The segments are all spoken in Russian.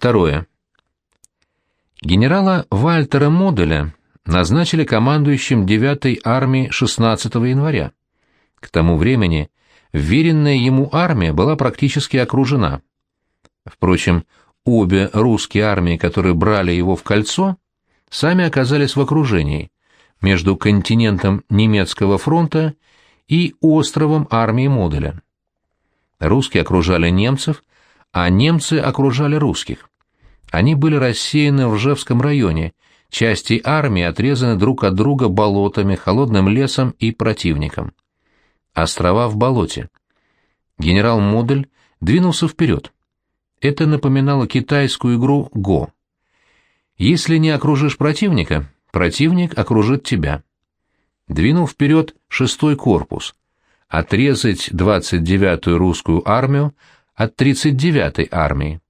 Второе. Генерала Вальтера Моделя назначили командующим 9-й армией 16 января. К тому времени веренная ему армия была практически окружена. Впрочем, обе русские армии, которые брали его в кольцо, сами оказались в окружении между континентом немецкого фронта и островом армии Моделя. Русские окружали немцев, а немцы окружали русских. Они были рассеяны в Ржевском районе, части армии отрезаны друг от друга болотами, холодным лесом и противником. Острова в болоте. Генерал Модель двинулся вперед. Это напоминало китайскую игру «Го». Если не окружишь противника, противник окружит тебя. Двинул вперед шестой корпус. Отрезать 29-ю русскую армию от 39-й армии.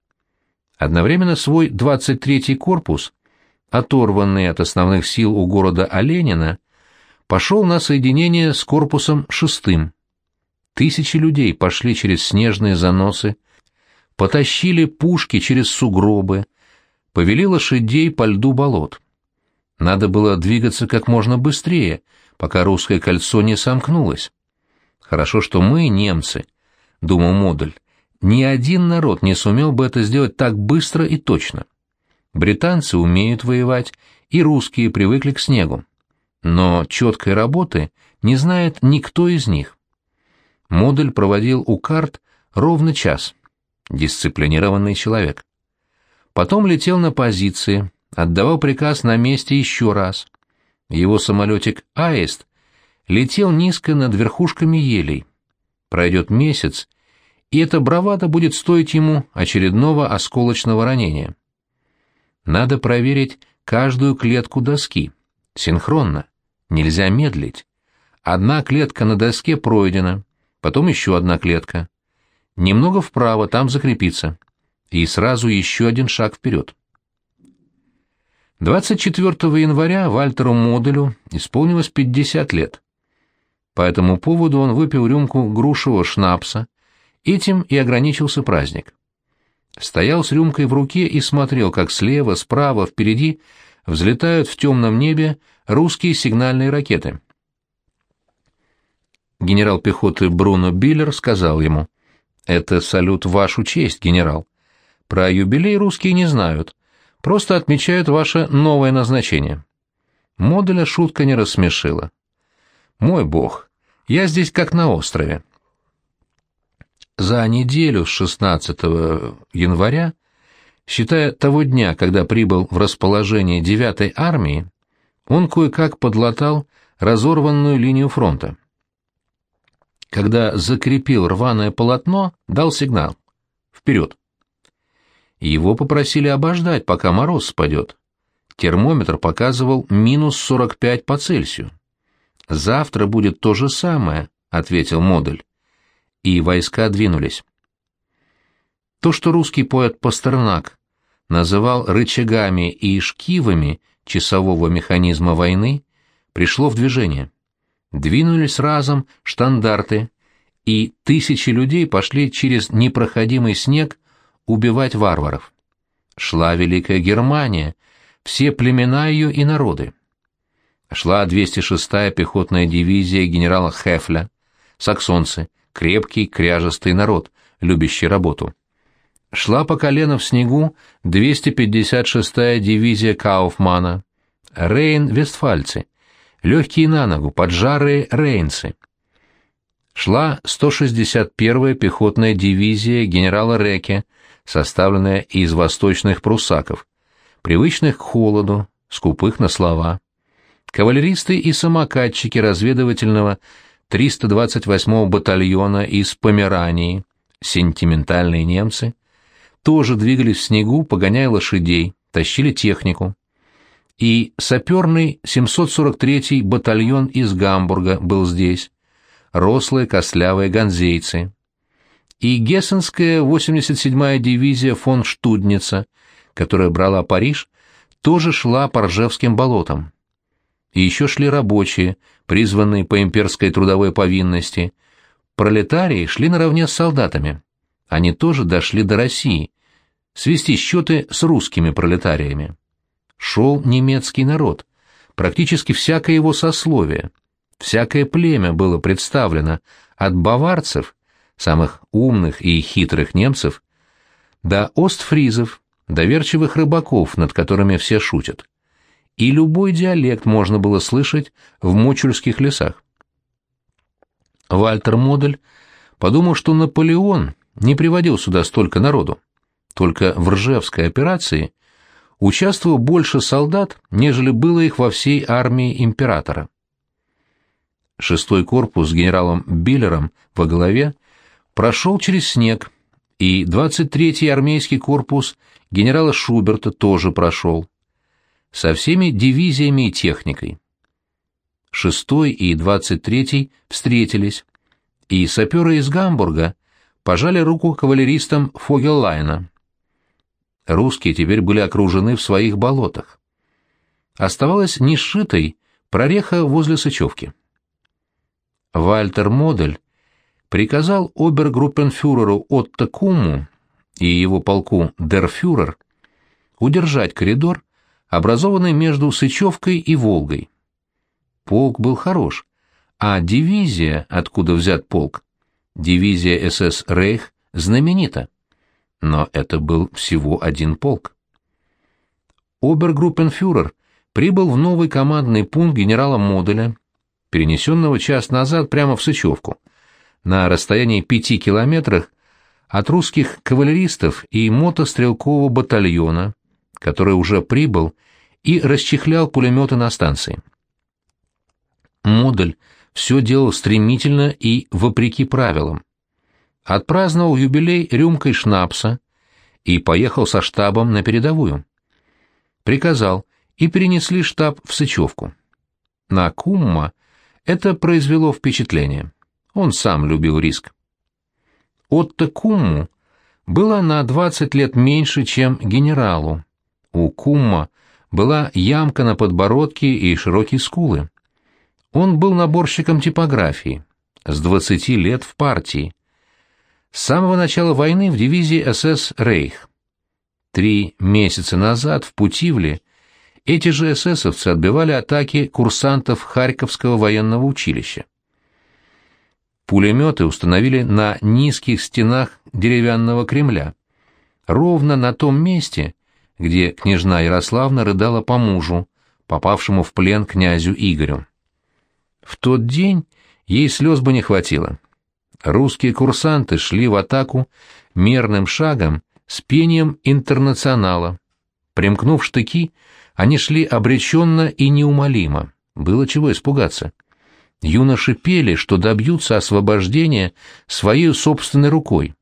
Одновременно свой 23-й корпус, оторванный от основных сил у города Оленина, пошел на соединение с корпусом шестым. Тысячи людей пошли через снежные заносы, потащили пушки через сугробы, повели лошадей по льду болот. Надо было двигаться как можно быстрее, пока русское кольцо не сомкнулось. Хорошо, что мы, немцы, — думал Модуль, ни один народ не сумел бы это сделать так быстро и точно. Британцы умеют воевать, и русские привыкли к снегу. Но четкой работы не знает никто из них. Модуль проводил у карт ровно час. Дисциплинированный человек. Потом летел на позиции, отдавал приказ на месте еще раз. Его самолетик «Аист» летел низко над верхушками елей. Пройдет месяц, и эта бравада будет стоить ему очередного осколочного ранения. Надо проверить каждую клетку доски. Синхронно. Нельзя медлить. Одна клетка на доске пройдена, потом еще одна клетка. Немного вправо, там закрепиться. И сразу еще один шаг вперед. 24 января Вальтеру Моделю исполнилось 50 лет. По этому поводу он выпил рюмку грушевого шнапса, Этим и ограничился праздник. Стоял с рюмкой в руке и смотрел, как слева, справа, впереди взлетают в темном небе русские сигнальные ракеты. Генерал пехоты Бруно Биллер сказал ему, «Это салют в вашу честь, генерал. Про юбилей русские не знают, просто отмечают ваше новое назначение». Модуля шутка не рассмешила. «Мой бог, я здесь как на острове. За неделю с 16 января, считая того дня, когда прибыл в расположение 9-й армии, он кое-как подлатал разорванную линию фронта. Когда закрепил рваное полотно, дал сигнал. Вперед. Его попросили обождать, пока мороз спадет. Термометр показывал минус 45 по Цельсию. «Завтра будет то же самое», — ответил модуль и войска двинулись. То, что русский поэт Пастернак называл рычагами и шкивами часового механизма войны, пришло в движение. Двинулись разом штандарты, и тысячи людей пошли через непроходимый снег убивать варваров. Шла Великая Германия, все племена ее и народы. Шла 206-я пехотная дивизия генерала Хефля, саксонцы, крепкий, кряжестый народ, любящий работу. Шла по колено в снегу 256-я дивизия Кауфмана, Рейн-Вестфальцы, легкие на ногу, поджарые рейнцы. Шла 161-я пехотная дивизия генерала Реке, составленная из восточных пруссаков, привычных к холоду, скупых на слова. Кавалеристы и самокатчики разведывательного 328-го батальона из Померании, сентиментальные немцы, тоже двигались в снегу, погоняя лошадей, тащили технику. И саперный 743-й батальон из Гамбурга был здесь, рослые костлявые ганзейцы. И Гессенская 87-я дивизия фон Штудница, которая брала Париж, тоже шла по Ржевским болотам и еще шли рабочие, призванные по имперской трудовой повинности. Пролетарии шли наравне с солдатами. Они тоже дошли до России. свести счеты с русскими пролетариями. Шел немецкий народ, практически всякое его сословие, всякое племя было представлено, от баварцев, самых умных и хитрых немцев, до остфризов, доверчивых рыбаков, над которыми все шутят. И любой диалект можно было слышать в мочульских лесах. Вальтер Модель подумал, что Наполеон не приводил сюда столько народу. Только в Ржевской операции участвовало больше солдат, нежели было их во всей армии императора. Шестой корпус с генералом Биллером во главе прошел через снег, и 23-й армейский корпус генерала Шуберта тоже прошел. Со всеми дивизиями и техникой. Шестой и 23-й встретились, и саперы из Гамбурга пожали руку кавалеристам Фогеллайна. Русские теперь были окружены в своих болотах. Оставалась несшитой прореха возле Сычевки. Вальтер Модель приказал обергруппенфюреру Отто Кумму и его полку Дерфюрер удержать коридор, образованный между Сычевкой и Волгой. Полк был хорош, а дивизия, откуда взят полк, дивизия СС «Рейх» знаменита. Но это был всего один полк. Обергруппенфюрер прибыл в новый командный пункт генерала Моделя перенесенного час назад прямо в Сычевку, на расстоянии пяти километрах от русских кавалеристов и мотострелкового батальона, который уже прибыл и расчехлял пулеметы на станции. Модуль все делал стремительно и вопреки правилам. Отпраздновал юбилей рюмкой шнапса и поехал со штабом на передовую. Приказал, и перенесли штаб в Сычевку. На Кумма это произвело впечатление. Он сам любил риск. Отто Кумму было на 20 лет меньше, чем генералу. У Кумма была ямка на подбородке и широкие скулы. Он был наборщиком типографии, с 20 лет в партии. С самого начала войны в дивизии СС «Рейх». Три месяца назад в Путивле эти же эсэсовцы отбивали атаки курсантов Харьковского военного училища. Пулеметы установили на низких стенах деревянного Кремля, ровно на том месте, где княжна Ярославна рыдала по мужу, попавшему в плен князю Игорю. В тот день ей слез бы не хватило. Русские курсанты шли в атаку мерным шагом с пением интернационала. Примкнув штыки, они шли обреченно и неумолимо. Было чего испугаться. Юноши пели, что добьются освобождения своей собственной рукой.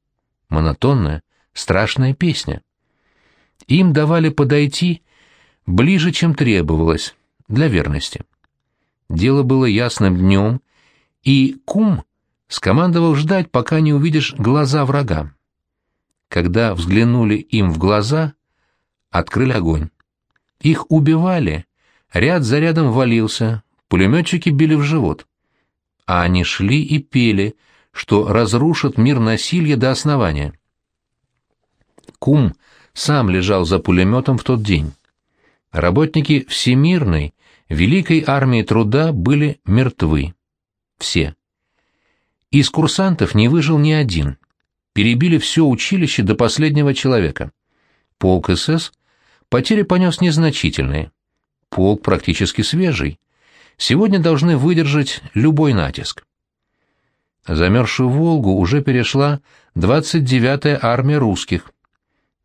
Монотонная, страшная песня. Им давали подойти ближе, чем требовалось, для верности. Дело было ясным днем, и кум скомандовал ждать, пока не увидишь глаза врага. Когда взглянули им в глаза, открыли огонь. Их убивали, ряд за рядом валился, пулеметчики били в живот. А они шли и пели, что разрушат мир насилия до основания. Кум сам лежал за пулеметом в тот день. Работники Всемирной, Великой армии труда были мертвы. Все. Из курсантов не выжил ни один. Перебили все училище до последнего человека. Полк СС Потери понес незначительные. Полк практически свежий. Сегодня должны выдержать любой натиск. Замерзшую Волгу уже перешла 29-я армия русских.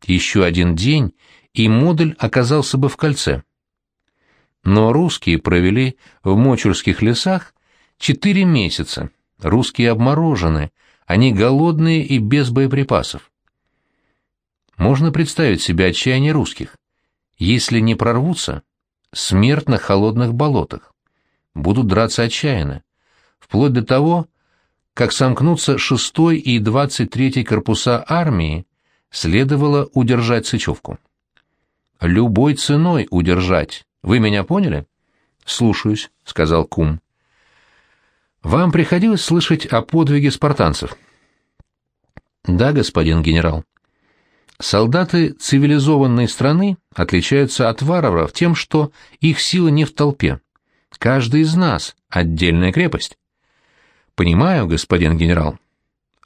Еще один день, и модуль оказался бы в кольце. Но русские провели в Мочурских лесах четыре месяца. Русские обморожены, они голодные и без боеприпасов. Можно представить себе отчаяние русских. Если не прорвутся, смерть на холодных болотах. Будут драться отчаянно. Вплоть до того, как сомкнутся шестой и двадцать третий корпуса армии, следовало удержать Сычевку. Любой ценой удержать. Вы меня поняли? Слушаюсь, сказал кум. Вам приходилось слышать о подвиге спартанцев? Да, господин генерал. Солдаты цивилизованной страны отличаются от варваров тем, что их сила не в толпе. Каждый из нас — отдельная крепость. Понимаю, господин генерал.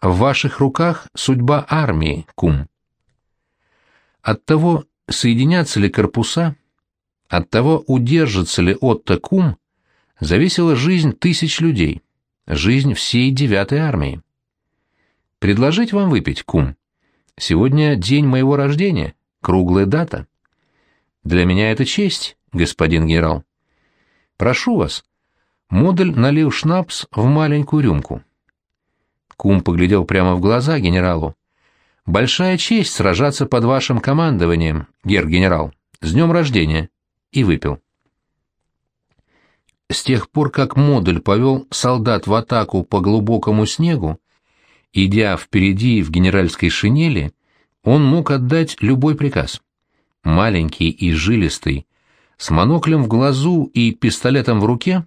В ваших руках судьба армии, кум. От того, соединятся ли корпуса, от того, удержится ли Отто кум, зависела жизнь тысяч людей, жизнь всей девятой армии. Предложить вам выпить, кум? Сегодня день моего рождения, круглая дата. Для меня это честь, господин генерал. Прошу вас. Модель налил шнапс в маленькую рюмку. Кум поглядел прямо в глаза генералу. «Большая честь сражаться под вашим командованием, гер-генерал. С днем рождения!» И выпил. С тех пор, как модуль повел солдат в атаку по глубокому снегу, идя впереди в генеральской шинели, он мог отдать любой приказ. Маленький и жилистый, с моноклем в глазу и пистолетом в руке,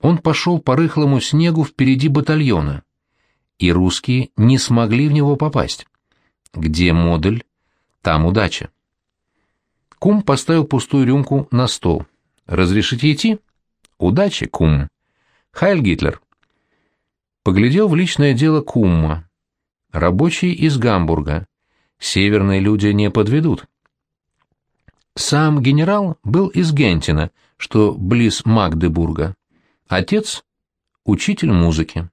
он пошел по рыхлому снегу впереди батальона, и русские не смогли в него попасть. Где модуль, там удача. Кум поставил пустую рюмку на стол. «Разрешите идти?» «Удачи, кум!» «Хайль Гитлер!» Поглядел в личное дело кумма. Рабочий из Гамбурга. Северные люди не подведут. Сам генерал был из Гентина, что близ Магдебурга. Отец — учитель музыки.